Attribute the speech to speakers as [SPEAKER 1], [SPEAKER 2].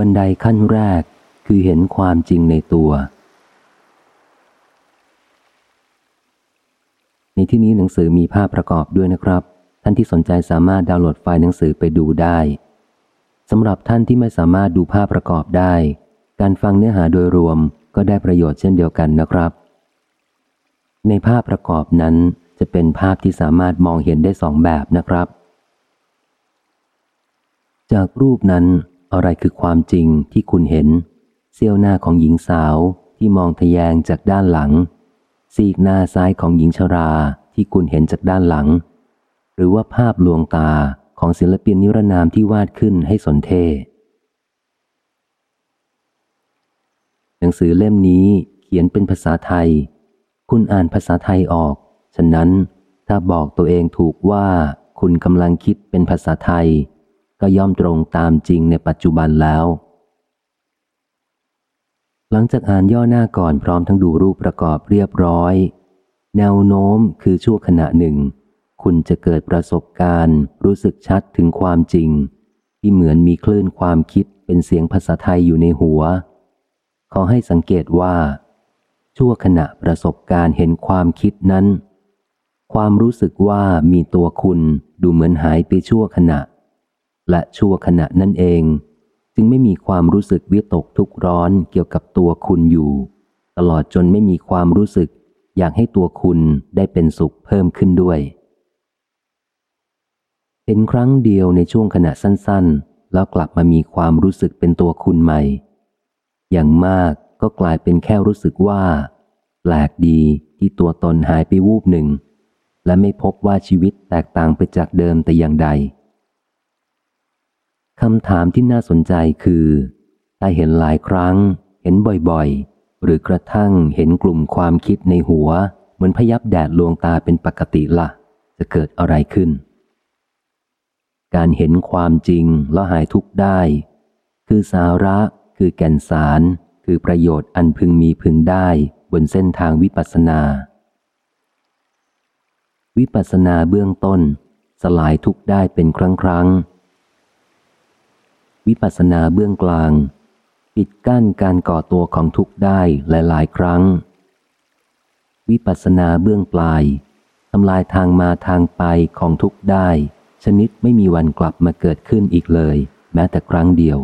[SPEAKER 1] บันไดขั้นแรกคือเห็นความจริงในตัว ในที่นี้หนังสือมีภาพประกอบด้วยนะครับ ท่านที่สนใจสามารถดาวน์โหลดไฟล์หนังสือไปดูได้สำหรับท่านที่ไม่สามารถดูภาพประกอบได้ การฟังเนื้อหาโดยรวมก็ได้ประโยชน์เช่นเดียวกันนะครับ ในภาพประกอบนั้นจะเป็นภาพที่สามารถมองเห็นได้สองแบบนะครับ จากรูปนั้น อะไรคือความจริงที่คุณเห็น เสี้ยวหน้าของหญิงสาวที่มองทะแยงจากด้านหลัง ซีกหน้าซ้ายของหญิงชราที่คุณเห็นจากด้านหลัง หรือว่าภาพลวงตาของศิลปินนิรนามที่วาดขึ้นให้สนเท หนังสือเล่มนี้เขียนเป็นภาษาไทย คุณอ่านภาษาไทยออก ฉะนั้นถ้าบอกตัวเองถูกว่าคุณกำลังคิดเป็นภาษาไทย ก็ย่อมตรงตามจริงในปัจจุบันแล้ว หลังจากอ่านย่อหน้าก่อนพร้อมทั้งดูรูปประกอบเรียบร้อย แนวโน้มคือชั่วขณะหนึ่ง คุณจะเกิดประสบการณ์ รู้สึกชัดถึงความจริง ที่เหมือนมีคลื่นความคิดเป็นเสียงภาษาไทยอยู่ในหัว ขอให้สังเกตว่า ชั่วขณะประสบการณ์เห็นความคิดนั้น ความรู้สึกว่ามีตัวคุณดูเหมือนหายไปชั่วขณะ และชั่วขณะนั่นเอง จึงไม่มีความรู้สึกวิตกทุกร้อนเกี่ยวกับตัวคุณอยู่ ตลอดจนไม่มีความรู้สึก อยากให้ตัวคุณได้เป็นสุขเพิ่มขึ้นด้วยเห็นครั้งเดียวในช่วงขณะสั้นๆ แล้วกลับมามีความรู้สึกเป็นตัวคุณใหม่ อย่างมากก็กลายเป็นแค่รู้สึกว่า แปลกดีที่ตัวตนหายไปวูบหนึ่ง และไม่พบว่าชีวิตแตกต่างไปจากเดิมแต่อย่างใด คำถามที่น่าสนใจคือถ้าเห็นหลายครั้ง เห็นบ่อยๆ หรือกระทั่งเห็นกลุ่มความคิดในหัว เหมือนพยับแดดลวงตาเป็นปกติละ่ะ จะเกิดอะไรขึ้น การเห็นความจริงแล้วหายทุกข์ได้ คือสาระ คือแก่นสาร คือประโยชน์อันพึงมีพึงได้บนเส้นทางวิปัสสนา วิปัสสนาเบื้องต้น สลายทุกได้เป็นครั้งครั้ง วิปัสสนาเบื้องกลาง ปิดกั้นการก่อตัวของทุกได้หลาย ๆ ครั้ง วิปัสสนาเบื้องปลายทำลายทางมาทางไปของทุกได้ ชนิดไม่มีวันกลับมาเกิดขึ้นอีกเลย แม้แต่ครั้งเดียว